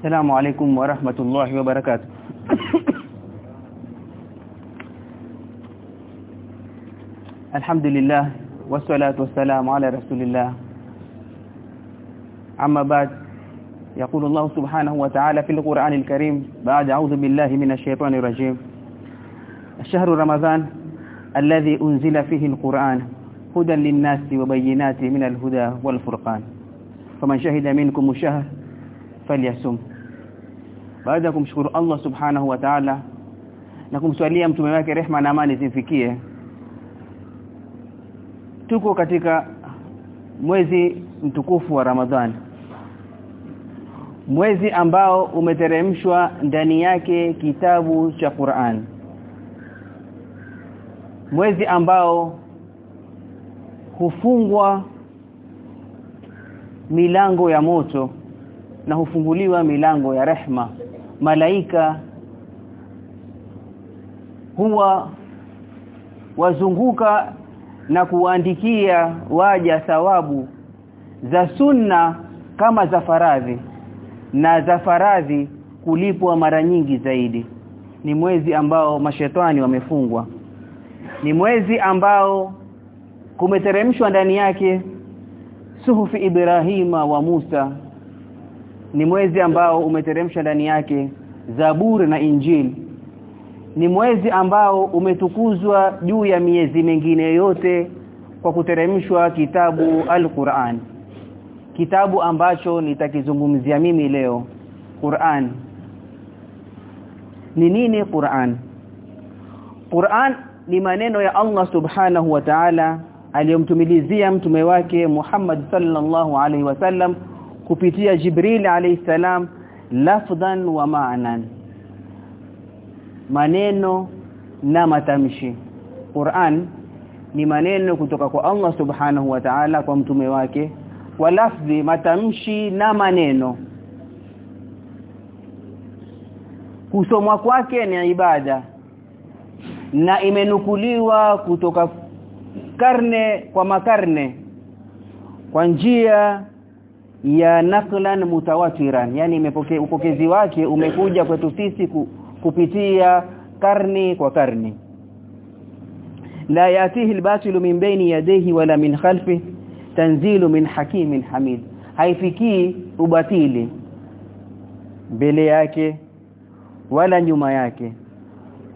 السلام عليكم ورحمة الله وبركاته. الحمد لله والصلاة والسلام على رسول الله. أما بعد يقول الله سبحانه وتعالى في القرآن الكريم بعد أعوذ بالله من الشيطان الرجيم. الشهر رمضان الذي أنزل فيه القرآن هدى للناس وبينات من الهدى والفرقان. فمن شهد منكم الشهر فليصم. Baada ya kumshukuru Allah subhanahu wa ta'ala na kumswalia mtume wake rehma na amani zimfikie tuko katika mwezi mtukufu wa Ramadhani. Mwezi ambao umeteremshwa ndani yake kitabu cha Qur'an. Mwezi ambao hufungwa milango ya moto na hufunguliwa milango ya rehma malaika huwa wazunguka na kuandikia waja thawabu za sunna kama za faradhi na za faradhi kulipwa mara nyingi zaidi. Ni mwezi ambao mashetani wamefungwa. Ni mwezi ambao kumeteremshwa ndani yake suhufi Ibrahima wa Musa ni mwezi ambao umeteremsha ndani yake Zaburi na Injili. Ni mwezi ambao umetukuzwa juu ya miezi mingine yote kwa kuteremshwa kitabu Al-Qur'an. Kitabu ambacho nitakizungumzia mimi leo Qur'an. Ni nini Qur'an? Qur'an ni maneno ya Allah Subhanahu wa Ta'ala aliyomtumilizia mtume wake Muhammad sallallahu alaihi wasallam kupitia Jibril alayhi salam lafdhan wa ma'nan. Maneno na matamshi. Qur'an ni maneno kutoka kwa Allah subhanahu wa ta'ala kwa mtume wake. Wa lafzi matamshi na maneno. Kusomwa kwake ni ibada. Na imenukuliwa kutoka karne kwa makarne. Kwa njia ya naqlan mutawatiran. Yani imepokea upokezi wake umekuja kwetu sisi ku, kupitia karni kwa karni. La yatihi albatilu min baini yadayhi wala min khalfi tanzilu min hakimin hamid. Haifikii ubatili mbele yake wala nyuma yake.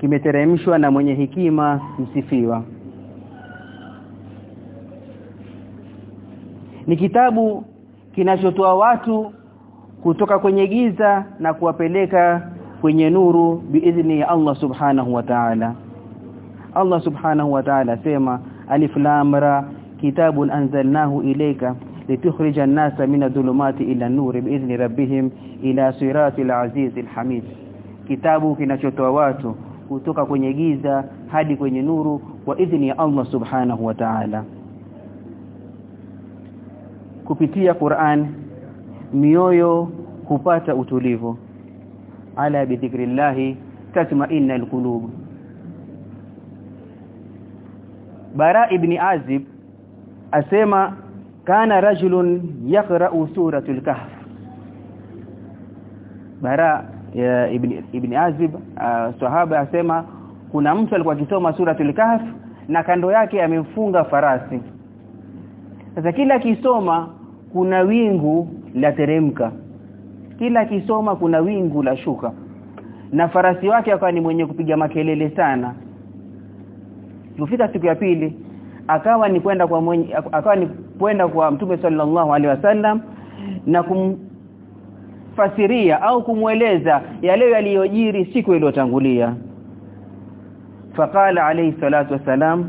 Kimeteremshwa na mwenye hikima msifiwa. Ni kitabu kinachotoa watu kutoka kwenye giza na kuwapeleka kwenye nuru biidhni ya Allah subhanahu wa ta'ala. Allah subhanahu wa ta'ala sema alif lam ra kitabun anzalnahu ilayka litukhrija an-nasa min adh-dhulumati ila an-nuri biidhni rabbihim ila siratil azizil hamid. Kitabu kinachotoa watu kutoka kwenye giza hadi kwenye nuru kwa idhni ya Allah subhanahu wa ta'ala kupitia Qur'an mioyo hupata utulivu. Ala bidhikrillah tatma'innal qulub. Bara ibn Azib asema kana rajulun yaqra'u suratul kahf. Bara ya ibn ibn Azib uh, sahaba asema kuna mtu alikuwa akisoma suratul kahf na kando yake amemfunga farasi sasa kila kisoma kuna wingu la teremka. Kila kisoma kuna wingu la shuka. Na farasi wake akawa ni mwenye kupiga makelele sana. Kufika siku ya pili akawa ni kwenda kwa mwenye akawa ni kwenda kwa Mtume sallallahu alaihi wasallam na kumfasiria au kumweleza yale yaliyojiri siku iliyotangulia. Faqala alayhi salatu wasalam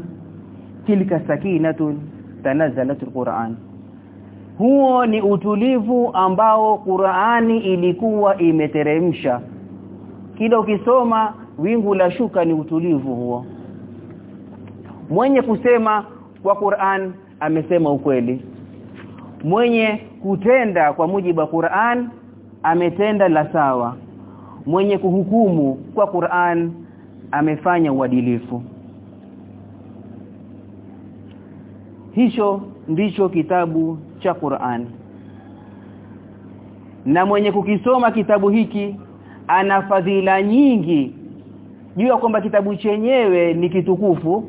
tilka sakinatun tanazzalat alquran huo ni utulivu ambao Qur'ani ilikuwa imeteremsha. Kila ukisoma wingu la shuka ni utulivu huo. Mwenye kusema kwa Qur'an amesema ukweli. Mwenye kutenda kwa mujibu wa Qur'an ametenda la sawa. Mwenye kuhukumu kwa Qur'an amefanya uadilifu hicho ndicho kitabu cha Qur'an. Na mwenye kukisoma kitabu hiki ana fadhila nyingi. Juu ya kwamba kitabu chenyewe ni kitukufu.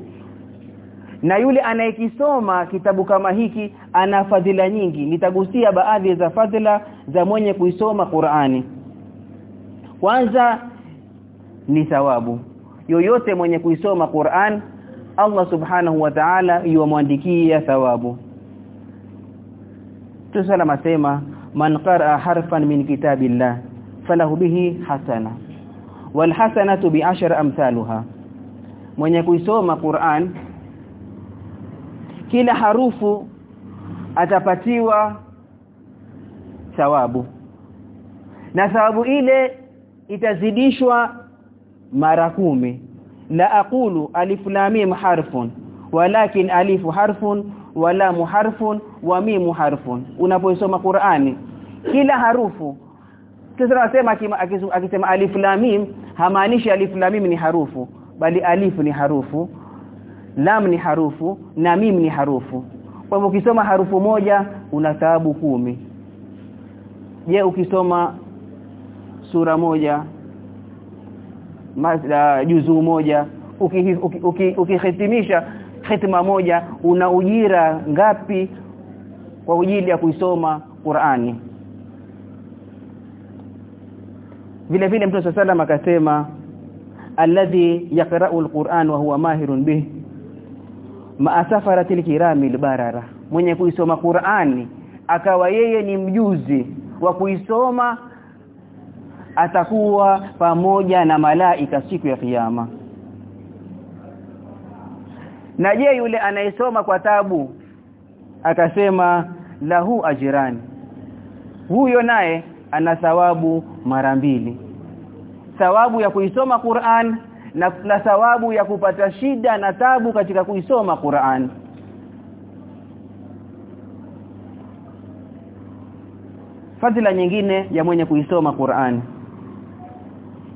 Na yule anayekisoma kitabu kama hiki ana fadhila nyingi. Nitagusia baadhi za fadhila za mwenye kuisoma Qur'ani kwanza ni thawabu. Yoyote mwenye kuisoma Qur'an Allah subhanahu wa ta'ala yuamwandikia thawabu. Tusala masema man qara harfan min kitabillah falahu bihi hasana wal hasanatu bi ashar amsalha mwenye kuisoma Qur'an kila harufu atapatiwa thawabu. Na thawabu ile itazidishwa mara kumi la aqulu alif lam mim harfun walakin alifu harfun wala muharfun wa mim harfun. Unapoisoma Qur'ani kila harufu tunasema akisema alif lam mim hamaanishi alif lam mim ni harufu bali alif ni harufu lam ni harufu na mim ni harufu. Kwa hivyo ukisoma harufu moja una thawabu kumi. Je ukisoma sura moja mazda juzu moja ukihitimisha hitima moja una ujira ngapi kwa ajili ya kuisoma Qur'ani? Vile vile Mtume sallam akasema alladhi yaqra'u alquran wa huwa mahirun bih ma safaratil kiramil barara. Mwenye kuisoma Qur'ani akawa yeye ni mjuzi wa kuisoma atakuwa pamoja na malaika siku ya kiyama. Na je yule anayesoma kwa tabu akasema lahu ajirani. Huyo naye ana thawabu mara mbili. Thawabu ya kuisoma Qur'an na, na thawabu ya kupata shida na tabu katika kuisoma Qur'an. Fadhila nyingine ya mwenye kuisoma Qur'an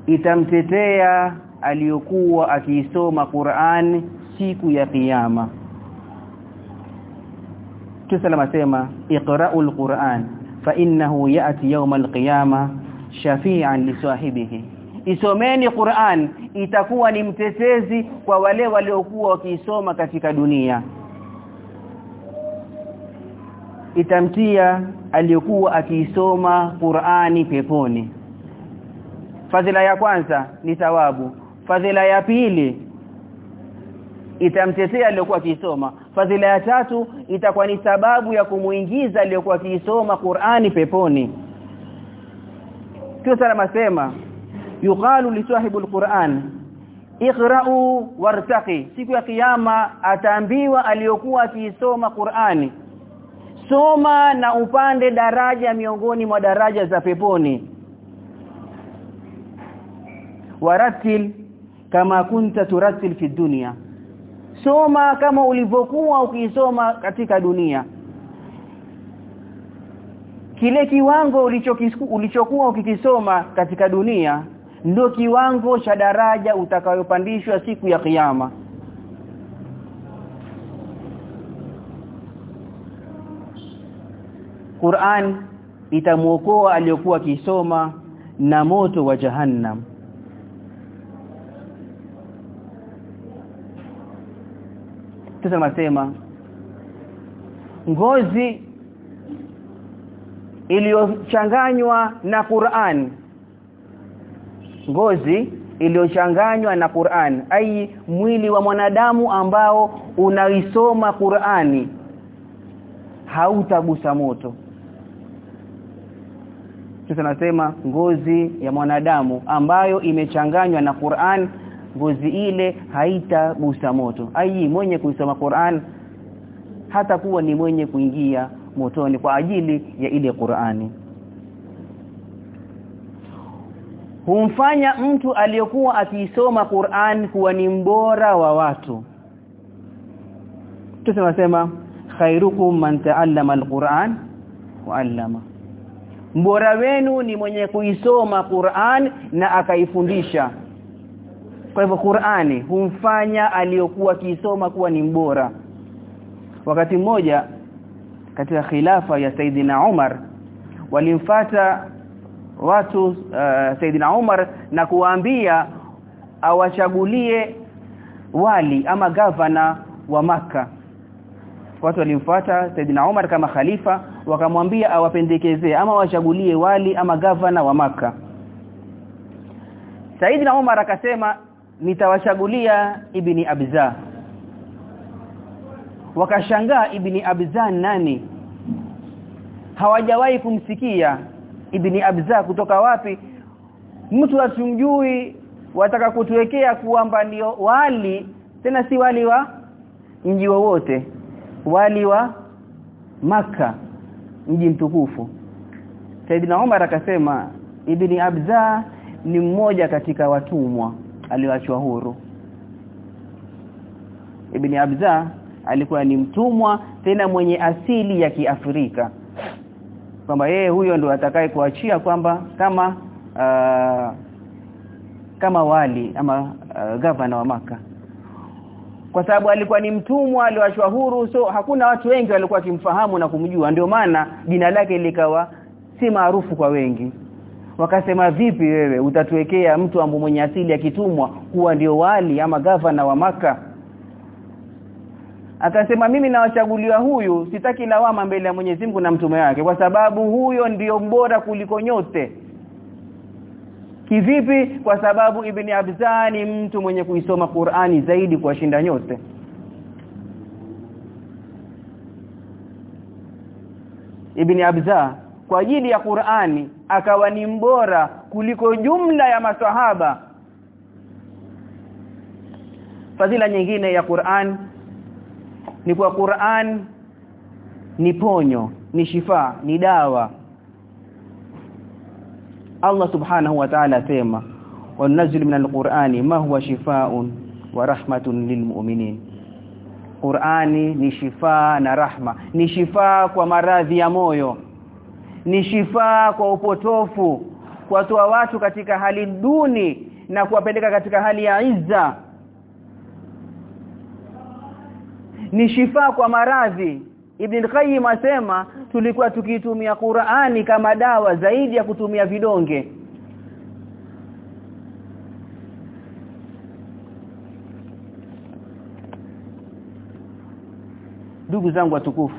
itamtetea aliyokuwa akiisoma Qur'an siku ya kiyama. Tusalama sema iqra'ul Qur'an fa innahu ya'ti yawmal qiyama shafi'an li sahibihi. Isomeni Qur'an itakuwa ni mtetezi kwa wale waliokuwa wakiisoma katika dunia. Itamtia aliyokuwa akiisoma Qur'ani peponi fadhila ya kwanza ni thawabu. Fadhila ya pili itamtetea aliyokuwa akisoma fadhila ya tatu itakuwa ni sababu ya kumuingiza aliyokuwa akisoma Qur'ani peponi. Tusa masema yuqalu li sahibul Qur'an iqra'u wartaqi. Siku ya kiyama ataambiwa aliyokuwa akisoma Qur'ani soma na upande daraja miongoni mwa daraja za peponi waratil kama kunta turatil fi dunya soma kama ulivyokuwa ukisoma katika dunia. Kile kiwango ulichokuwa ukikisoma katika dunia ndio kiwango cha daraja utakayopandishwa siku ya kiyama. Qur'an itamuokoa aliyokuwa kisoma na moto wa jahannam sasa nasema ngozi iliyochanganywa na Qur'an. Ngozi iliyochanganywa na Qur'an. Ai mwili wa mwanadamu ambao unaisoma Qur'ani hautagusa moto. Sasa nasema ngozi ya mwanadamu ambayo imechanganywa na Qur'an ngozi ile haita haitagusa moto. Ai mwenye kuisoma Qur'an hata kuwa ni mwenye kuingia motoni kwa ajili ya ile Qur'ani humfanya mtu aliyokuwa akiisoma Qur'an kuwa ni mbora wa watu. Tunasema khairukum man ta'allama al-Qur'an wa 'allama. Mbora wenu ni mwenye kuisoma Qur'an na akaifundisha kwa hivyo Qur'ani humfanya aliyokuwa kisoma kuwa ni mbora wakati mmoja katika khilafa ya Saidina Umar walimfata watu uh, Saidina Umar na kuwaambia awachagulie wali ama gavana wa maka watu walimfuata Saidina Umar kama khalifa wakamwambia awapendekezee ama wachagulie wali ama gavana wa maka Saidina Umar akasema nitawachagulia ibni Abza wakashangaa ibni Abza nani? Hawajawahi kumsikia ibni Abza kutoka wapi? Mtu asimjui wataka kutuwekea kwamba ndio wali tena si wali wa mji wowote. Wali wa maka mji mtukufu. Saidina Umar akasema ibni Abza ni mmoja katika watumwa aliyoachwa huru. Ibn Abza alikuwa ni mtumwa tena mwenye asili ya Kiafrika. Kwamba yeye huyo ndo atakaye kuachia kwamba kama uh, kama wali ama uh, gavana wa maka kwa sababu alikuwa ni mtumwa aliyoachwa huru so hakuna watu wengi walikuwa wakimfahamu na kumjua. Ndio maana jina lake likawa si maarufu kwa wengi wakasema vipi wewe? Utatuwekea mtu ambaye mwenye asili ya kitumwa kuwa ndio wali ama gavana wa maka akasema mimi nawachaguliwa huyu sitaki lawama mbele ya Mwenyezi Mungu na mtume wake kwa sababu huyo ndiyo mbora kuliko nyote. Kivipi? Kwa sababu ibn Abza ni mtu mwenye kuisoma Qur'ani zaidi kuwashinda nyote. Ibn Abza kwa ajili ya Qur'ani akawa ni mbora kuliko jumla ya maswahaba. Fadhila nyingine ya Qur'an ni kwa Qur'an ni ponyo ni shifa ni dawa. Allah subhanahu wa ta'ala asema wanazil min alqur'ani ma huwa shifaa'un wa rahmatun lilmu'minin Qur'ani ni shifa na rahma ni shifa kwa maradhi ya moyo ni shifaa kwa upotofu kuwatoa watu katika hali duni na kuwapeleka katika hali ya izza. Ni shifaa kwa maradhi. Ibn Qayyim asema tulikuwa tukitumia Qur'ani kama dawa zaidi ya kutumia vidonge. Ndugu zangu watukufu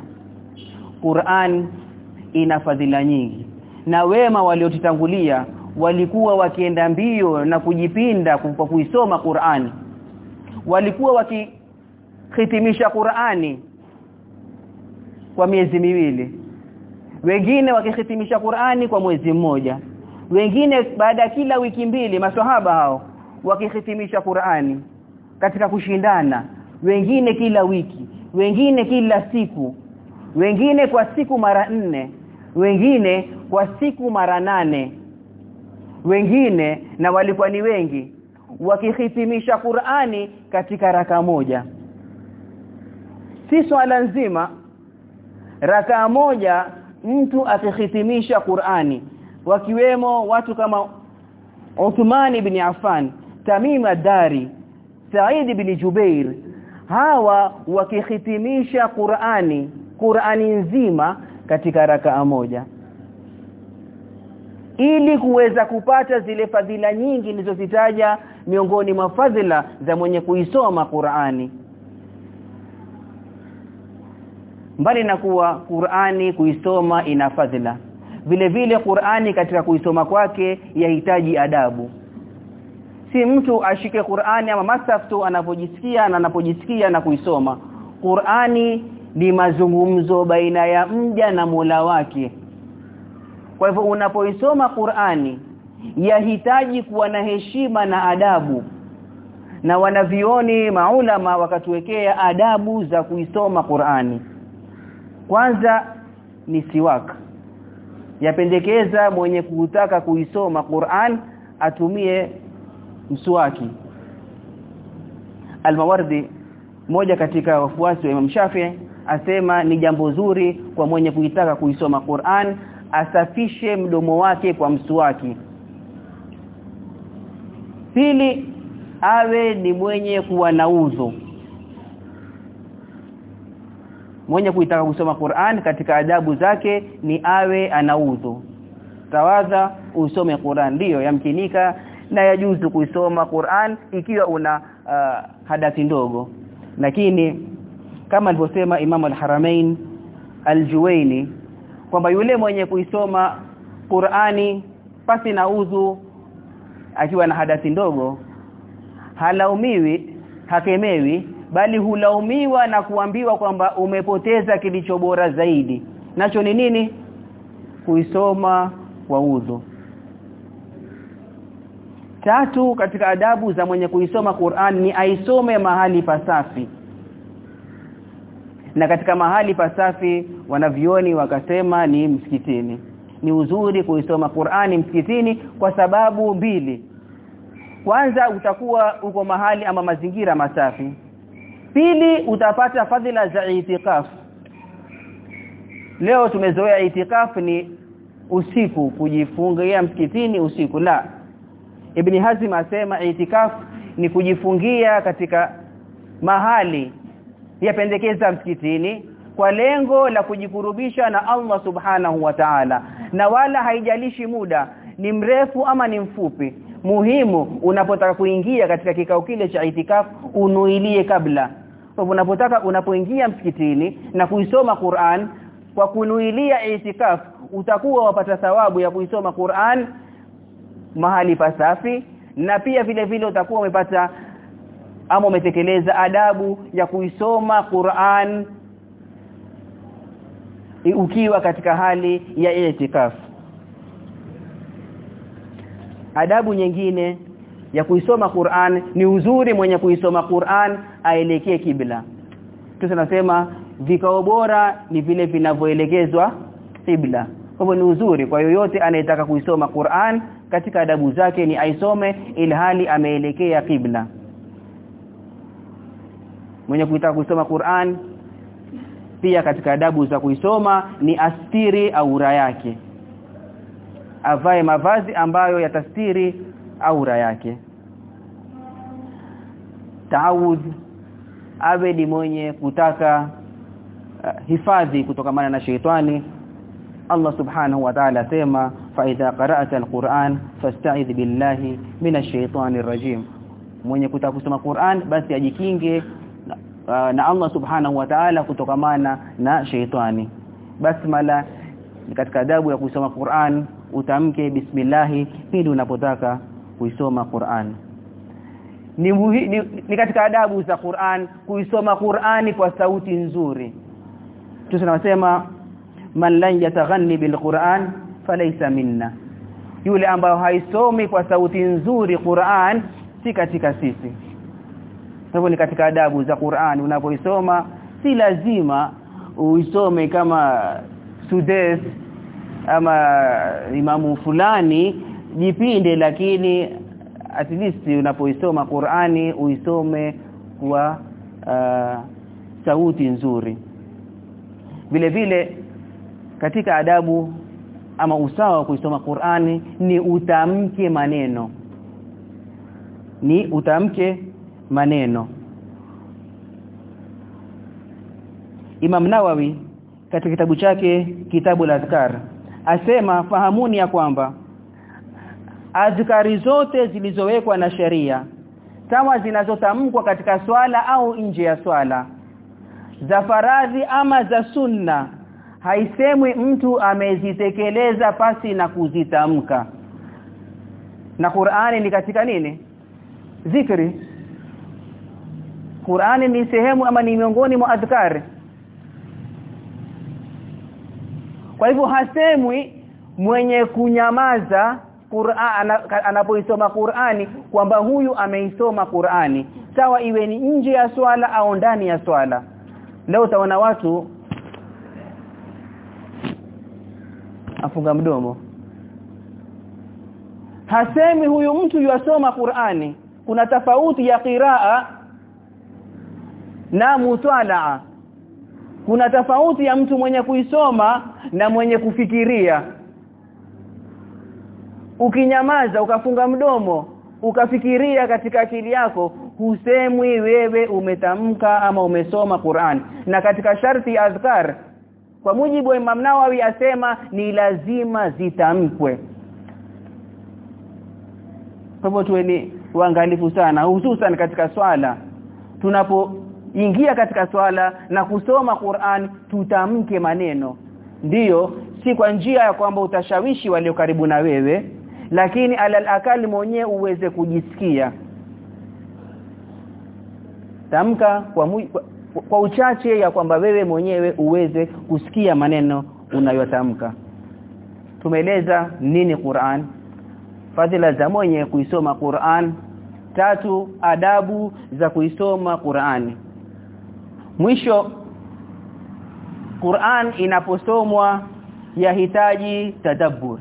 Qur'an ina fadhila nyingi. Na wema waliotitangulia walikuwa wakienda mbio na kujipinda kwa kuisoma Qur'ani. Walikuwa wakihitimisha Qur'ani kwa miezi miwili. Wengine wakihitimisha Qur'ani kwa mwezi mmoja. Wengine baada ya kila wiki mbili maswahaba hao wakihitimisha Qur'ani katika kushindana. Wengine kila wiki wengine kila siku wengine kwa siku mara nne wengine kwa siku mara nane. Wengine na walikuwa ni wengi wakihitimisha Qur'ani katika raka moja. Si swala nzima raka moja mtu akihitimisha Qur'ani wakiwemo watu kama Uthman ibn Affan Tamim ad-Dari Said ibn Jubair hawa wakihitimisha Qur'ani Qur'ani nzima katika rakaa moja. Ili kuweza kupata zile fadhila nyingi nilizozitaja miongoni mwa fadhila za mwenye kuisoma Qur'ani. Mbali na kuwa Qur'ani kuisoma ina fadhila vile vile Qur'ani katika kuisoma kwake yahitaji adabu. Si mtu ashike Qur'ani ama masaf tu anapojisikia na anapojisikia na kuisoma. Qur'ani ni mazungumzo baina ya mja na Mola wake. Kwa hivyo unapoisoma Qur'ani yahitaji kuwa na heshima na adabu. Na wanavioni maulama wakatuwekea adabu za kuisoma Qur'ani. Kwanza ni siwak. Yapendekeza mwenye kutaka kuisoma Qur'an atumie mswaki. Al-Mawardi moja katika wafuasi wa Imam Shafi'i asema ni jambo zuri kwa mwenye kuitaka kuisoma Qur'an asafishe mdomo wake kwa mswaki pili awe ni mwenye kuwa na uzo. Mwenye kuitaka kusoma Qur'an katika adabu zake ni awe ana udhu tawadha usome Qur'an. Ndio yamkinika na yajuzu kuisoma Qur'an ikiwa una uh, hadathi ndogo. Lakini kama alivyosema Imam al-Haramain al-Juwaini kwamba yule mwenye kuisoma Qur'ani pasi na udhu akiwa na hadathi ndogo halaumiwi hakemewi bali hulaumiwa na kuambiwa kwamba umepoteza kilicho bora zaidi. Nacho ni nini? Kuisoma kwa udhu. Tatu katika adabu za mwenye kuisoma Qur'an ni aisome mahali pasafi na katika mahali pasafi wanavyoni wakasema ni msikitini. Ni uzuri kuisoma Qur'ani msikitini kwa sababu mbili. Kwanza utakuwa uko mahali ama mazingira masafi. Pili utapata fadhila za itikaf. Leo tumezoea itikaf ni usiku kujifungia msikitini usiku. La Ibn Hazim asema itikaf ni kujifungia katika mahali yapendekeza msikitini kwa lengo la kujikurubisha na Allah subhanahu wa ta'ala. Na wala haijalishi muda ni mrefu ama ni mfupi. Muhimu unapotaka kuingia katika kikao kile cha itikaf unuilie kabla. Kwa unapotaka unapoingia msikitini na kuisoma Qur'an kwa kunuilia itikaf utakuwa wapata thawabu ya kuisoma Qur'an mahali pasafi na pia vile vile utakuwa umepata ama umetekeleza adabu ya kuisoma Qur'an ukiwa katika hali ya itikaf. Adabu nyingine ya kuisoma Qur'an ni uzuri mwenye kuisoma Qur'an aelekee kibla. Tunasema vikao bora ni vile vinavyoelekezwa kibla. Kwa hivyo ni uzuri kwa yoyote anayetaka kuisoma Qur'an katika adabu zake ni aisome ilhali ameelekea kibla mwenye kutaka kusoma Qur'an pia katika adabu za kuisoma ni astiri aura yake. Avae mavazi ambayo yatastiri aura yake. Taawudh awe ni mwenye kutaka uh, hifadhi kutokamana na sheitani. Allah subhanahu wa ta'ala sema fa idha qara'ta alquran fasta'idh billahi minash shaitani rajim. Mwenye kutaka kusoma Qur'an basi ajikinge uh, na Allah subhanahu wa ta'ala kutokamana na sheitani. Basmala katika adabu ya kusoma Qur'an utamke bismillah pindi unapotaka kuisoma Qur'an. Ni, ni, ni katika adabu za Qur'an kuisoma Qur'ani kwa sauti nzuri. Tunasema man lan yataghanni bil Qur'an falaysa minna. Yule ambayo haisomi kwa sauti nzuri Qur'an si katika sisi hivyo ni katika adabu za Qur'an unapoisoma si lazima uisome kama Sudes ama imamu fulani jipinde lakini at least unapoisoma Qur'ani uisome kwa uh, sauti nzuri. Vile vile katika adabu ama usawa wa kuisoma Qur'ani ni utamke maneno. Ni utamke maneno. Imam Nawawi katika kitabu chake kitabu la azkar asema fahamuni ya kwamba azkari zote zilizowekwa na sheria kama zinazotamkwa katika swala au nje ya swala za faradhi ama za sunna haisemwi mtu amezitekeleza pasi na kuzitamka. Na Qur'ani ni katika nini? Zikri Qur'ani ni sehemu ama ni miongoni mwa adhkar. Kwa hivyo hasemwi mwenye kunyamaza Qur'an anapoisoma Qur'ani kwamba huyu ameisoma Qur'ani. Sawa iwe ni nje ya swala au ndani ya swala. Leo utaona watu afunga mdomo. Hasemi huyu mtu yasoma Qur'ani. Kuna tofauti ya qiraa na mutalaa kuna tofauti ya mtu mwenye kuisoma na mwenye kufikiria. Ukinyamaza ukafunga mdomo ukafikiria katika akili yako husemwi wewe umetamka ama umesoma Qur'an. Na katika sharti azkar kwa mujibu wa Imam Nawawi asema ni lazima zitamkwe. Hivyo tuweni waangalifu sana hususan katika swala tunapoingia katika swala na kusoma Qur'an tutamke maneno. Ndiyo si kwa njia ya kwamba utashawishi walio karibu na wewe lakini alal akali mwenyewe uweze kujisikia. Tamka kwa, mu, kwa kwa uchache ya kwamba wewe mwenyewe uweze kusikia maneno unayotamka. Tumeeleza nini Qur'an? Fadhila za mwenye kuisoma Qur'an. Tatu adabu za kuisoma Qur'ani mwisho Qur'an inaposomwa yahitaji tadabbur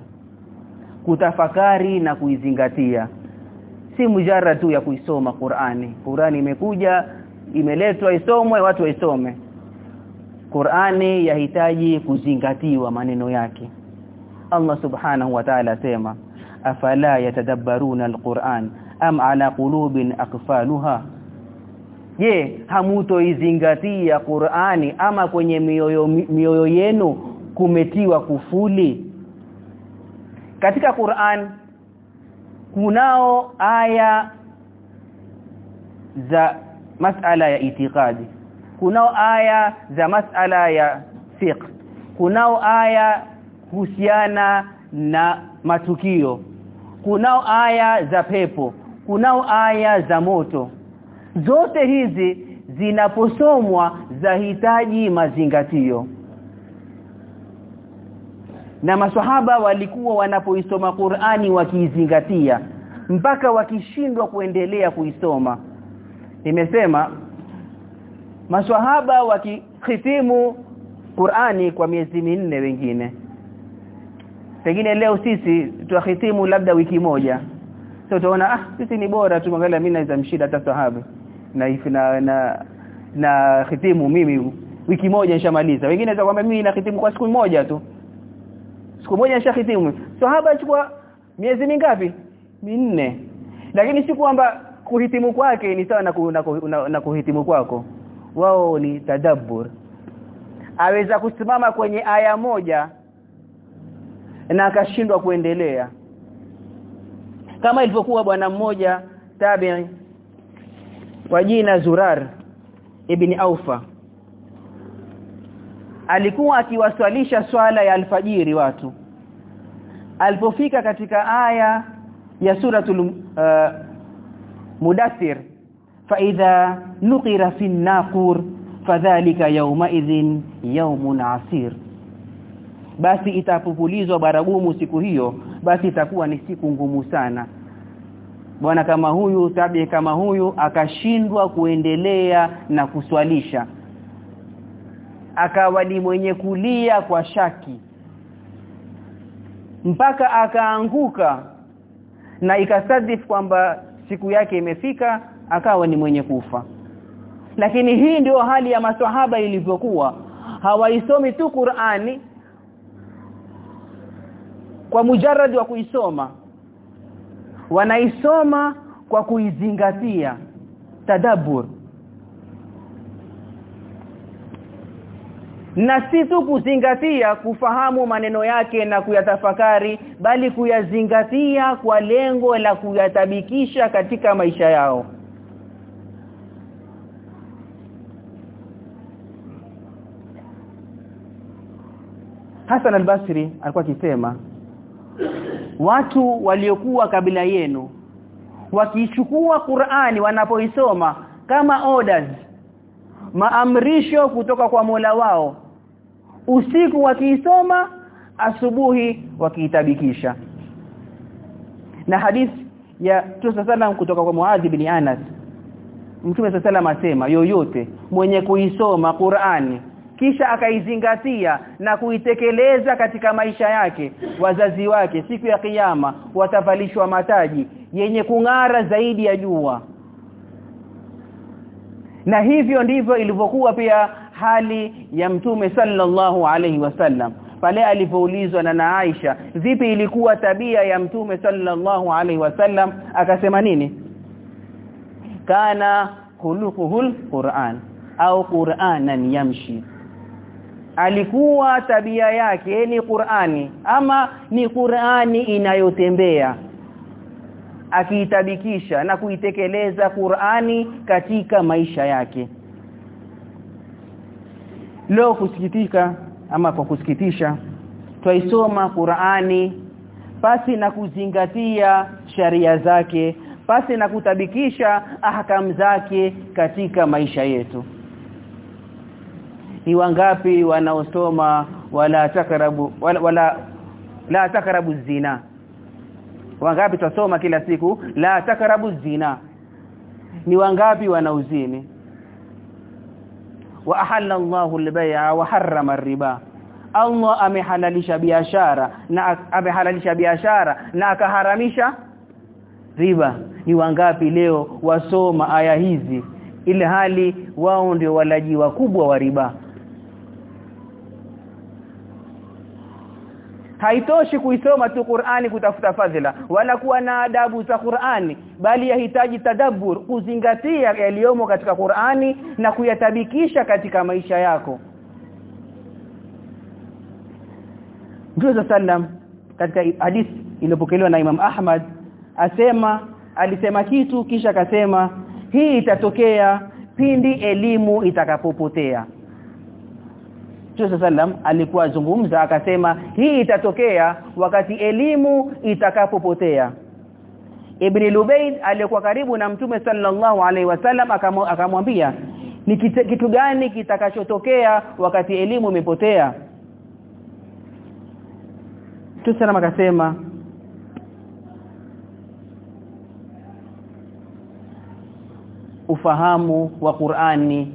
kutafakari na kuizingatia. Si mujara tu ya kuisoma Qur'ani Qur'ani imekuja imeletwa isomwe watu waisome. Qur'ani yahitaji kuzingatiwa maneno yake. Allah subhanahu wa ta'ala sema afala yatadabbaruna alquran am ala qulubin aqfaluha je hamutoizingatia Qur'ani ama kwenye mioyo mioyo yenu kumetiwa kufuli? Katika Qur'an kunao aya za masala ya itikadi. Kunao aya za masala ya fiqh. Kunao aya husiana na matukio. Kunao aya za pepo. Kunao aya za moto zote hizi zinaposomwa zahitaji mazingatio. Na maswahaba walikuwa wanapoisoma Qur'ani wakiizingatia mpaka wakishindwa kuendelea kuisoma. Nimesema maswahaba wakihitimu Qur'ani kwa miezi minne wengine. Pengine leo sisi tuahitimu labda wiki moja. So tunaona ah sisi ni bora tumwangalia angalia mimi naweza mshida hata sahaba na na na, na hitimu mimi wiki moja nishamaliza. Wengine naweza kwamba mimi na hitimu kwa siku moja tu. Siku moja nishahitimu sahaba chukua miezi mingapi? Minne. Lakini si kwamba kuhitimu kwake ni sawa na, ku, na, ku, na, na kuhitimu kwako. Wao ni tadabbur. Aweza kusimama kwenye aya moja na akashindwa kuendelea. Kama ilivyokuwa bwana mmoja tabi'i kwa jina Zurar ibn Aufa. Alikuwa akiwaswalisha swala ya alfajiri watu. Alipofika katika aya ya suratul uh, mudathir fa idha nuqira fin naqur fadhalika yawma idhin yawmun asir. Basi itapupulizwa baragumu siku hiyo basi itakuwa ni siku ngumu sana bwana kama huyu tabi kama huyu akashindwa kuendelea na kuswalisha. Akawa ni mwenye kulia kwa shaki. Mpaka akaanguka na ikasadif kwamba siku yake imefika akawa ni mwenye kufa. Lakini hii ndio hali ya maswahaba ilivyokuwa. Hawaisomi tu Qur'ani kwa mujarrad wa kuisoma wanaisoma kwa kuizingatia tadabbur. Na si tu kuzingatia kufahamu maneno yake na kuyatafakari bali kuyazingatia kwa lengo la kuyatabikisha katika maisha yao. Hassan al-Basri alikuwa akisema watu waliokuwa kabila yenu wakichukua Qur'ani wanapoisoma kama orders maamrisho kutoka kwa Mola wao usiku wakiisoma asubuhi wakiitabikisha. Na hadithi ya Tusa kutoka kwa Muadh bin Anas Mtume sallam asema yoyote mwenye kuisoma Qur'ani kisha akaizingatia na kuitekeleza katika maisha yake wazazi wake siku ya kiyama watavalishwa mataji yenye kung'ara zaidi ya jua. Na hivyo ndivyo ilivyokuwa pia hali ya mtume sallallahu alaihi wasallam pale alipoulizwa na, na Aisha vipi ilikuwa tabia ya mtume sallallahu alaihi wasallam akasema nini? Kana khuluquhul Qur'an au Qur'anan yamshi alikuwa tabia yake ni Qur'ani ama ni Qur'ani inayotembea. Akiitabikisha na kuitekeleza Qur'ani katika maisha yake. Leo kusikitika ama kwa kusikitisha twaisoma Qur'ani pasi na kuzingatia sharia zake pasi na kutabikisha ahkam zake katika maisha yetu ni wangapi wanaosoma wala takarabu wala, wala la takarabu zina? Wangapi twasoma kila siku la takarabu zina? Ni wangapi wanauzini wa ahalla Allahu al-bay'a wa harrama ar-riba. Allah amehalalisha biashara na amehalalisha biashara na akaharamisha riba. Ni wangapi leo wasoma aya hizi? Ile hali wao ndio walaji wakubwa wa riba haitoshi kuisoma tu Qur'ani kutafuta fadhila wala kuwa na adabu za Qur'ani bali yahitaji tadabbur kuzingatia yaliyomo katika Qur'ani na kuyatabikisha katika maisha yako. Mtume sallam katika hadithi iliyopokelewa na Imam Ahmad asema alisema kitu kisha akasema hii itatokea pindi elimu itakapopotea Mtume sallam alikuwa azungumza akasema hii itatokea wakati elimu itakapopotea. Ibn Lubayd aliyekuwa karibu na Mtume sallallahu alaihi wasallam akamwambia ni kitu gani kitakachotokea wakati elimu imepotea? Mtume akasema ufahamu wa Qur'ani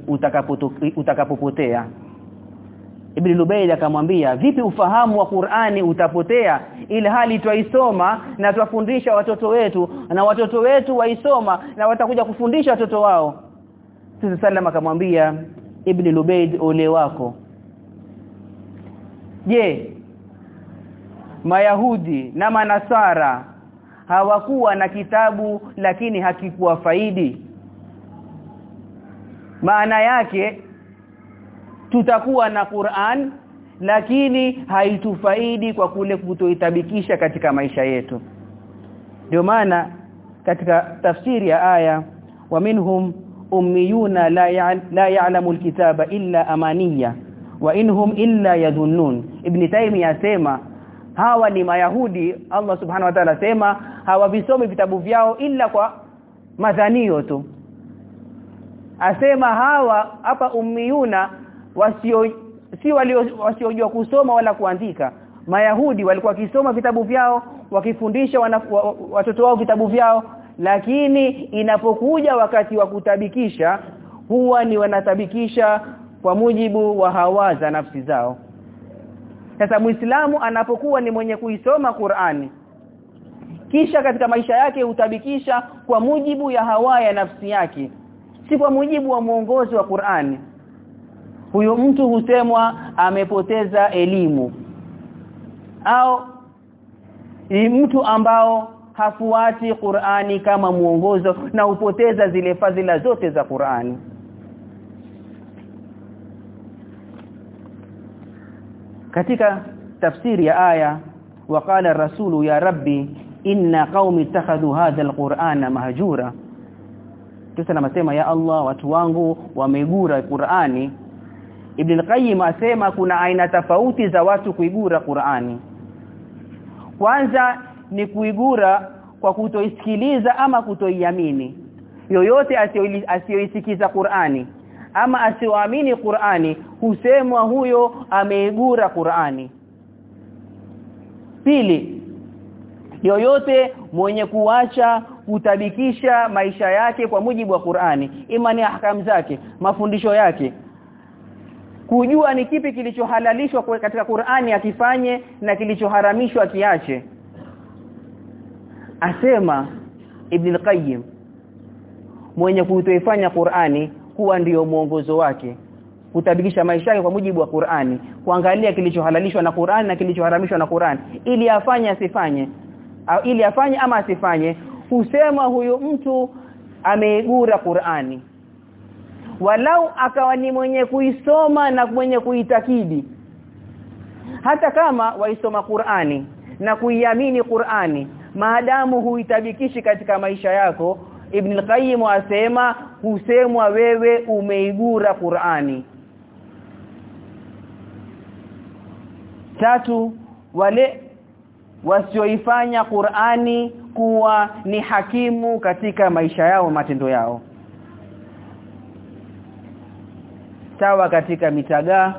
utakapopotea Ibn Lubayd akamwambia vipi ufahamu wa Qur'ani utapotea ili hali twaisoma na twafundisha watoto wetu na watoto wetu waisoma na watakuja kufundisha watoto wao? Sisi sallam akamwambia Ibn Lubayd ole wako. Je Mayahudi na Manasara hawakuwa na kitabu lakini hakikuwa faidi maana yake tutakuwa na Qur'an lakini haitufaidi kwa kule kutoitabikisha katika maisha yetu. Ndio maana katika tafsiri ya aya wa minhum ummiyuna la la ya'lamu alkitaba illa amaniya wa inhum illa yadhunnun. Ibn taymi yasema hawa ni mayahudi Allah subhanahu wa ta'ala asema hawavisomi vitabu vyao illa kwa madhanio tu. Asema hawa hapa ummiyuna wasio si walio wasiojua kusoma wala kuandika. Mayahudi walikuwa wakisoma vitabu vyao wakifundisha wa, watoto wao vitabu vyao lakini inapokuja wakati wa kutabikisha huwa ni wanatabikisha kwa mujibu wa hawaza nafsi zao. Sasa muislamu anapokuwa ni mwenye kuisoma Qur'ani kisha katika maisha yake hutabikisha kwa mujibu ya hawa ya nafsi yake si kwa mujibu wa mwongozo wa Qur'ani huyo mtu husemwa amepoteza elimu. Au ni mtu ambao hafuati Qur'ani kama mwongozo na hupoteza zile fadhila zote za Qur'ani. Katika tafsiri ya aya waqala rasulu ya rabbi inna qaumi ittakhadhu hadha alqur'ana mahjura. Tusa namasema ya Allah watu wangu wamegura Qur'ani Ibn al-Qayyim asema kuna aina tofauti za watu kuigura Qur'ani. Kwanza ni kuigura kwa kutoisikiliza ama kutoiamini. Yoyote asiyoisikiza Qur'ani ama asioamini Qur'ani husemwa huyo ameigura Qur'ani. Pili yoyote mwenye kuacha kutabikisha maisha yake kwa mujibu wa Qur'ani imani ahkam zake mafundisho yake kujua ni kipi kilichohalalishwa katika Qur'ani akifanye na kilichoharamishwa akiache. Asema Ibn al-Qayyim mwenye kuitoifanya Qur'ani kuwa ndiyo mwongozo wake kutabikisha maisha yake kwa mujibu wa Qur'ani kuangalia kilichohalalishwa na Qur'ani na kilichoharamishwa na Qur'ani. Ili afanye asifanye. Ili afanye ama asifanye husema huyu mtu ameigura Qur'ani walau akawa ni mwenye kuisoma na mwenye kuitakidi. Hata kama waisoma Qur'ani na kuiamini Qur'ani maadamu huitabikishi katika maisha yako Ibn al-Qayyim asema husemwa wewe umeigura Qur'ani. Tatu wale wasioifanya Qur'ani kuwa ni hakimu katika maisha yao matendo yao sawa katika mitagaa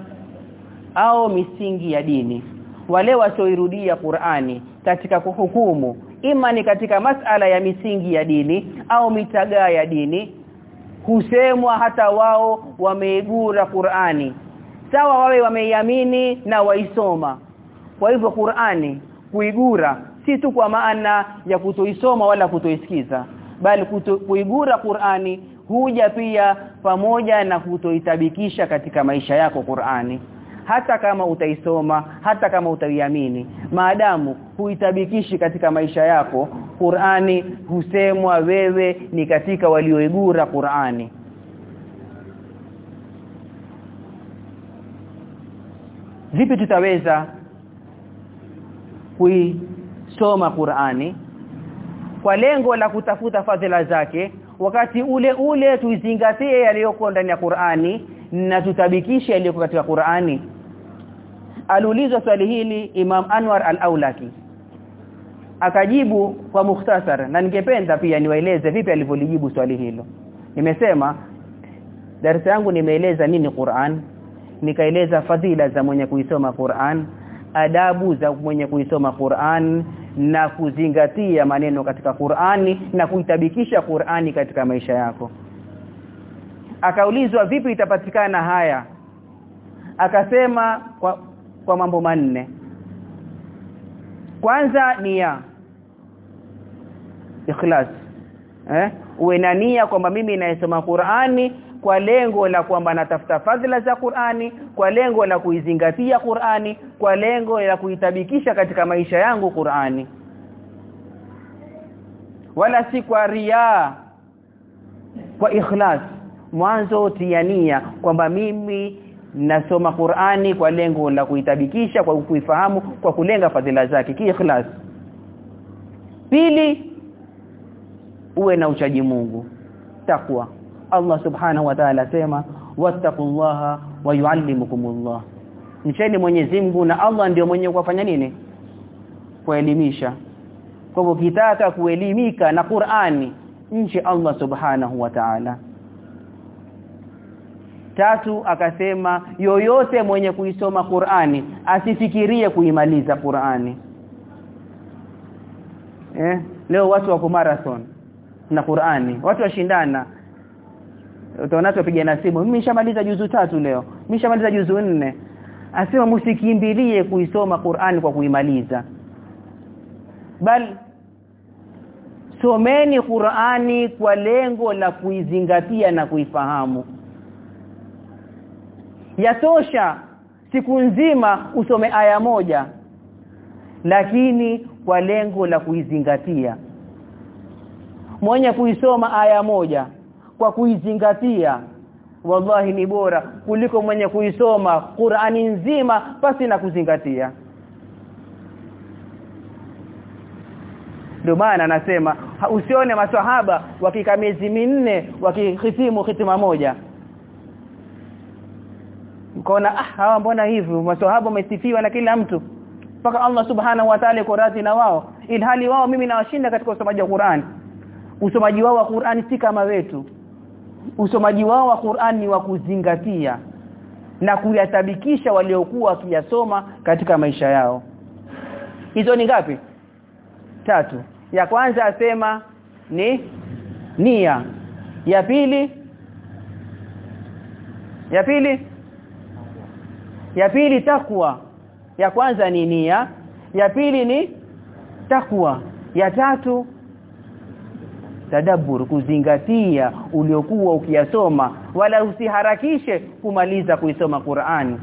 au misingi ya dini. Wale wasioirudia Qur'ani katika kuhukumu ima ni katika masala ya misingi ya dini au mitagaa ya dini husemwa hata wao wameigura Qur'ani. Sawa wawe wameiamini na waisoma. Kwa hivyo Qur'ani kuigura si tu kwa maana ya kutoisoma wala kutoisikiza bali kuto, kuigura Qur'ani huja pia pamoja na kutoitabikisha katika maisha yako Qur'ani. Hata kama utaisoma hata kama utaiamini maadamu huitabikishi katika maisha yako Qur'ani husemwa wewe ni katika walioigura Qur'ani. Vipi tutaweza kuisoma Qur'ani? Kwa lengo la kutafuta fadhila zake wakati ule ule tuizingatie yaliyoko ndani ya Qur'ani na tutabikishe yaliyoko katika Qur'ani. Aliulizwa swali hili Imam Anwar al-Aulaki akajibu kwa mukhtasar na ningependa pia niwaeleze vipi alivyolijibu swali hilo. Nimesema darasa yangu nimeeleza nini Qur'an nikaeleza fadhila za mwenye kuisoma Qur'an adabu za mwenye kuisoma Qur'an na kuzingatia maneno katika Qur'ani na kuitabikisha Qur'ani katika maisha yako. Akaulizwa vipi itapatikana haya? Akasema kwa, kwa mambo manne. Kwanza ni ya ikhlas eh? Uwe na nia kwamba mimi naisoma Qur'ani kwa lengo la kwamba natafuta fadhila za Qur'ani kwa lengo la kuizingatia Qur'ani kwa lengo la kuitabikisha katika maisha yangu Qur'ani. Wala si kwa riaa kwa ikhlas. Mwanzo tiania kwamba mimi nasoma Qur'ani kwa lengo la kuitabikisha kwa kuifahamu kwa kulenga fadhila zake kiikhlas pili uwe na uchaji Mungu takwa Allah subhanahu wa ta'ala sema wattaqullaha wa yuallimukumullah. Mcheni Mwenyezi Mungu na Allah ndiyo mwenye kuwafanya nini? Kuelimisha kwa hivyo kitaka kuelimika na Qur'ani nchi Allah subhanahu wa ta'ala. Tatu akasema yoyote mwenye kuisoma Qur'ani asifikirie kuimaliza Qur'ani. Eh leo watu wako marathon na Qur'ani watu washindana utaona tupigana simu. Mimi nishamaliza juzu tatu leo. Mimi nishamaliza juzu nne. Asema msikimbilie kuisoma Qur'ani kwa kuimaliza. Bal someni Qur'ani kwa lengo la kuizingatia na kuifahamu. Yatosha siku nzima usome aya moja lakini kwa lengo la kuizingatia. Mwenye kuisoma aya moja kwa kuizingatia. Wallahi ni bora kuliko mwenye kuisoma Qur'ani nzima pasi na kuzingatia. Ndio maana anasema usione maswahaba wakika miezi minne wakihitimu hitima moja. Mkaona ah hawa mbona hivi? Maswahaba wamesifiwa na kila mtu. Mpaka Allah subhanahu wa ta'ala radhi na wao. Ilhali wao mimi nawashinda katika usomaji wa Qur'an usomaji wao wa Qur'an si kama wetu usomaji wao wa Qur'an ni wa kuzingatia na kuyatabikisha waliokuwa wakiyasoma katika maisha yao. Hizo ni ngapi? Tatu. Ya kwanza asema ni nia. Ya pili? Ya pili? Ya pili takwa. Ya kwanza ni nia. Ya pili ni takwa. Ya tatu tadabbur kuzingatia uliokuwa ukiyasoma wala usiharakishe kumaliza kuisoma Qur'ani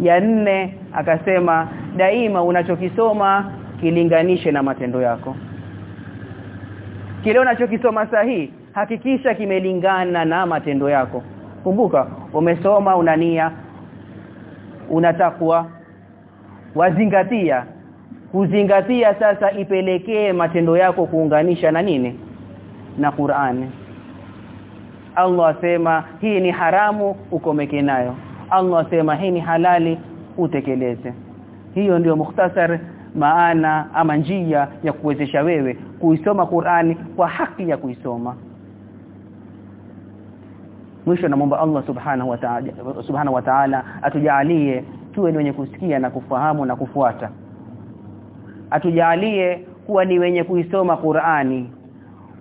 ya nne akasema daima unachokisoma kilinganishe na matendo yako. Kile unachokisoma sahihi hakikisha kimelingana na matendo yako. Kumbuka umesoma unania unatakwa wazingatia. Kuzingatia sasa ipelekee matendo yako kuunganisha na nini na Qur'ani Allah asema hii ni haramu ukomeke nayo. Allah asema hii ni halali utekeleze. Hiyo ndiyo mukhtasar maana ama njia ya kuwezesha wewe kuisoma Qur'ani kwa haki ya kuisoma. Mwisho namuomba Allah subhanahu wa ta'ala subhanahu wa ta'ala atujalie tuwe ni wenye kusikia na kufahamu na kufuata. Atujalie kuwa ni wenye kuisoma Qur'ani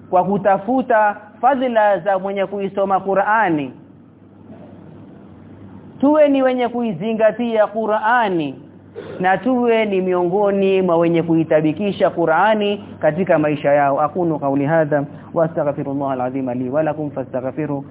kwa kutafuta fadhila za mwenye kuisoma Qur'ani. Tuwe ni wenye kuizingatia Qur'ani na tuwe ni miongoni mwa wenye kuitabikisha Qur'ani katika maisha yao. Akunu kauli hadha wastaghfirullah alazim li wa lakum fastaghfiru